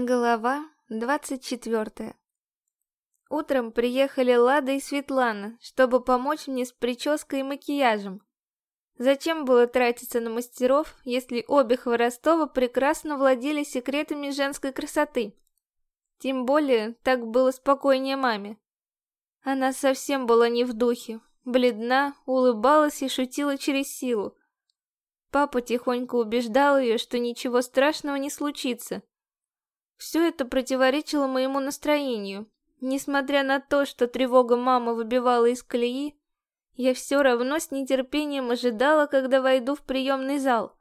Глава двадцать четвертая Утром приехали Лада и Светлана, чтобы помочь мне с прической и макияжем. Зачем было тратиться на мастеров, если обе Хворостова прекрасно владели секретами женской красоты? Тем более, так было спокойнее маме. Она совсем была не в духе, бледна, улыбалась и шутила через силу. Папа тихонько убеждал ее, что ничего страшного не случится, все это противоречило моему настроению. Несмотря на то, что тревога мамы выбивала из колеи, я все равно с нетерпением ожидала, когда войду в приемный зал.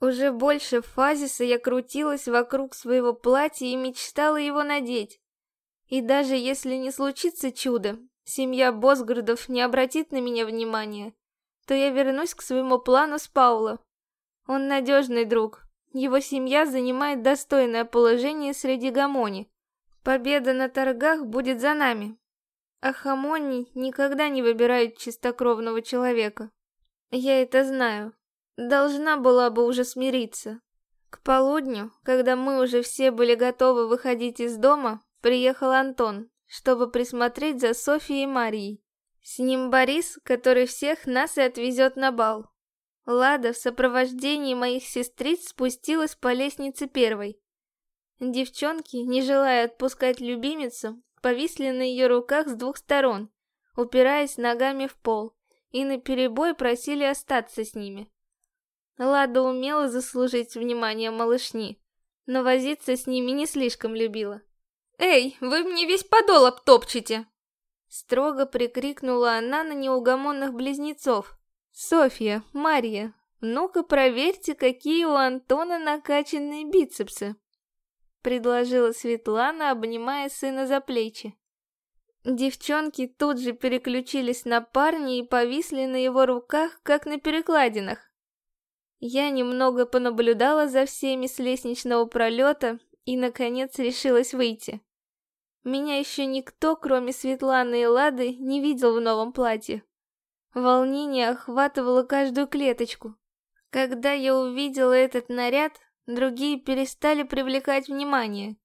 Уже больше фазиса я крутилась вокруг своего платья и мечтала его надеть. И даже если не случится чудо, семья Босгородов не обратит на меня внимания, то я вернусь к своему плану с Паула. Он надежный друг, его семья занимает достойное положение среди гамони. Победа на торгах будет за нами. А хамони никогда не выбирают чистокровного человека. Я это знаю. Должна была бы уже смириться. К полудню, когда мы уже все были готовы выходить из дома, приехал Антон, чтобы присмотреть за Софией и Марией. С ним Борис, который всех нас и отвезет на бал. Лада в сопровождении моих сестриц спустилась по лестнице первой. Девчонки, не желая отпускать любимицу, повисли на ее руках с двух сторон, упираясь ногами в пол, и наперебой просили остаться с ними. Лада умела заслужить внимание малышни, но возиться с ними не слишком любила. «Эй, вы мне весь подол обтопчете!» Строго прикрикнула она на неугомонных близнецов, «Софья, Марья, ну-ка проверьте, какие у Антона накачанные бицепсы!» Предложила Светлана, обнимая сына за плечи. Девчонки тут же переключились на парня и повисли на его руках, как на перекладинах. Я немного понаблюдала за всеми с лестничного пролета и, наконец, решилась выйти. Меня еще никто, кроме Светланы и Лады, не видел в новом платье. Волнение охватывало каждую клеточку. Когда я увидела этот наряд, другие перестали привлекать внимание.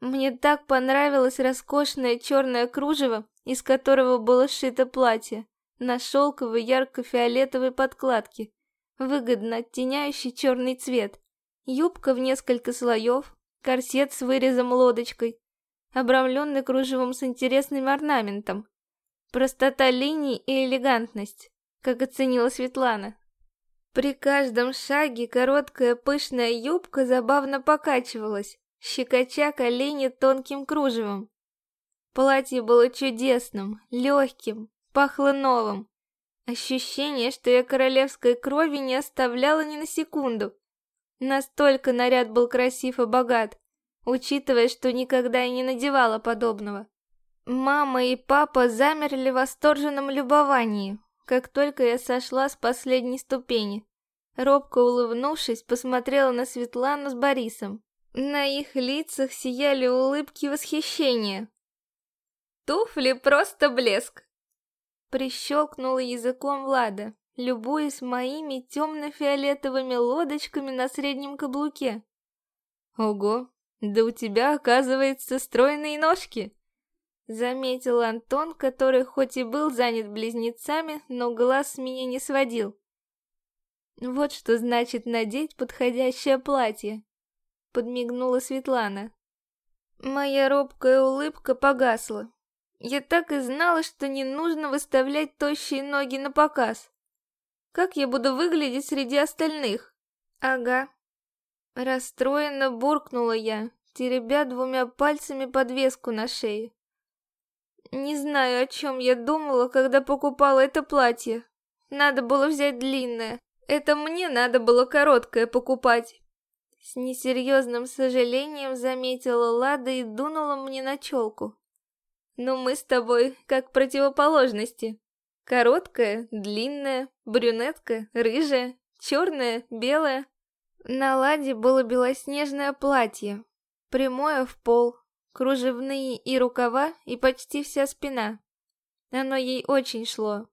Мне так понравилось роскошное черное кружево, из которого было сшито платье, на шелковой ярко-фиолетовой подкладке, выгодно оттеняющий черный цвет, юбка в несколько слоев, корсет с вырезом лодочкой, обрамленный кружевом с интересным орнаментом, Простота линий и элегантность, как оценила Светлана. При каждом шаге короткая пышная юбка забавно покачивалась, щекоча колени тонким кружевом. Платье было чудесным, легким, пахло новым. Ощущение, что я королевской крови не оставляла ни на секунду. Настолько наряд был красив и богат, учитывая, что никогда и не надевала подобного. Мама и папа замерли в восторженном любовании, как только я сошла с последней ступени. Робко улыбнувшись, посмотрела на Светлану с Борисом. На их лицах сияли улыбки восхищения. «Туфли просто блеск!» Прищелкнула языком Влада, любуясь моими темно-фиолетовыми лодочками на среднем каблуке. «Ого, да у тебя, оказывается, стройные ножки!» Заметил Антон, который хоть и был занят близнецами, но глаз с меня не сводил. Вот что значит надеть подходящее платье. Подмигнула Светлана. Моя робкая улыбка погасла. Я так и знала, что не нужно выставлять тощие ноги на показ. Как я буду выглядеть среди остальных? Ага. Расстроенно буркнула я, теребя двумя пальцами подвеску на шее. Не знаю, о чем я думала, когда покупала это платье. Надо было взять длинное. Это мне надо было короткое покупать. С несерьезным сожалением заметила Лада и дунула мне на челку. Но мы с тобой как противоположности. Короткая, длинная, брюнетка, рыжая, черная, белая. На Ладе было белоснежное платье, прямое в пол, кружевные и рукава, и почти вся спина. Оно ей очень шло.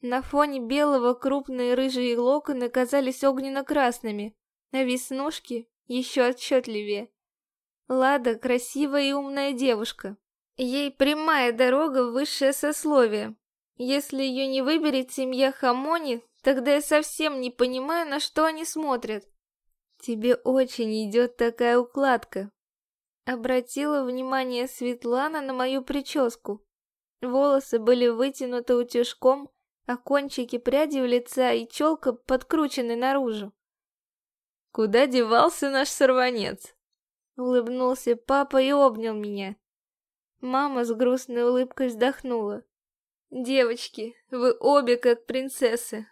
На фоне белого крупные рыжие локоны казались огненно-красными, а веснушки еще отчетливее. Лада красивая и умная девушка. Ей прямая дорога в высшее сословие. Если ее не выберет семья Хамони, тогда я совсем не понимаю, на что они смотрят. Тебе очень идет такая укладка. Обратила внимание Светлана на мою прическу. Волосы были вытянуты утюжком, а кончики прядей у лица и челка подкручены наружу. «Куда девался наш сорванец?» Улыбнулся папа и обнял меня. Мама с грустной улыбкой вздохнула. «Девочки, вы обе как принцессы!»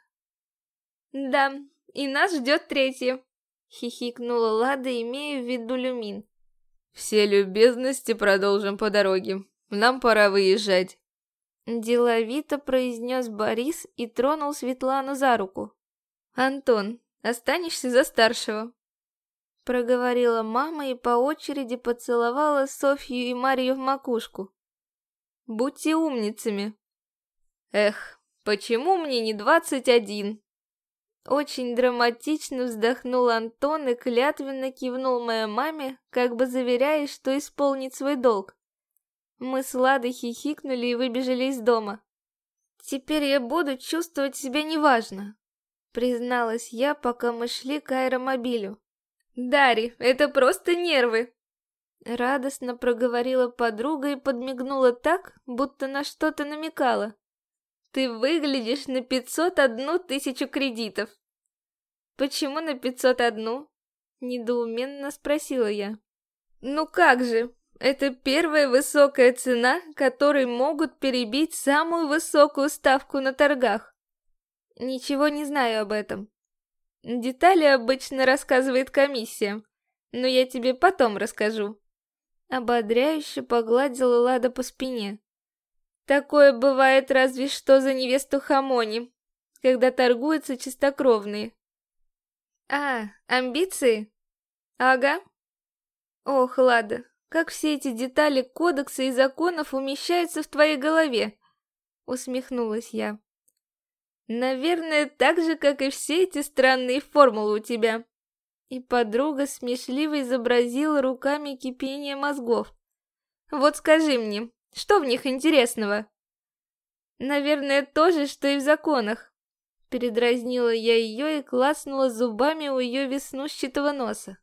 «Да, и нас ждет третье!» Хихикнула Лада, имея в виду люмин. «Все любезности продолжим по дороге. Нам пора выезжать». Деловито произнес Борис и тронул Светлану за руку. «Антон, останешься за старшего». Проговорила мама и по очереди поцеловала Софью и Марию в макушку. «Будьте умницами». «Эх, почему мне не двадцать один?» Очень драматично вздохнул Антон и клятвенно кивнул моей маме, как бы заверяя, что исполнит свой долг. Мы с Ладой хихикнули и выбежали из дома. «Теперь я буду чувствовать себя неважно», — призналась я, пока мы шли к аэромобилю. «Дарри, это просто нервы!» Радостно проговорила подруга и подмигнула так, будто на что-то намекала. «Ты выглядишь на пятьсот одну тысячу кредитов!» «Почему на пятьсот одну?» — недоуменно спросила я. «Ну как же, это первая высокая цена, которой могут перебить самую высокую ставку на торгах. Ничего не знаю об этом. Детали обычно рассказывает комиссия, но я тебе потом расскажу. Ободряюще погладила Лада по спине. Такое бывает разве что за невесту Хамони, когда торгуются чистокровные. А, амбиции? Ага. Ох, Лада, как все эти детали кодекса и законов умещаются в твоей голове? Усмехнулась я. Наверное, так же, как и все эти странные формулы у тебя. И подруга смешливо изобразила руками кипение мозгов. Вот скажи мне, что в них интересного? Наверное, то же, что и в законах. Передразнила я ее и класнула зубами у ее веснущатого носа.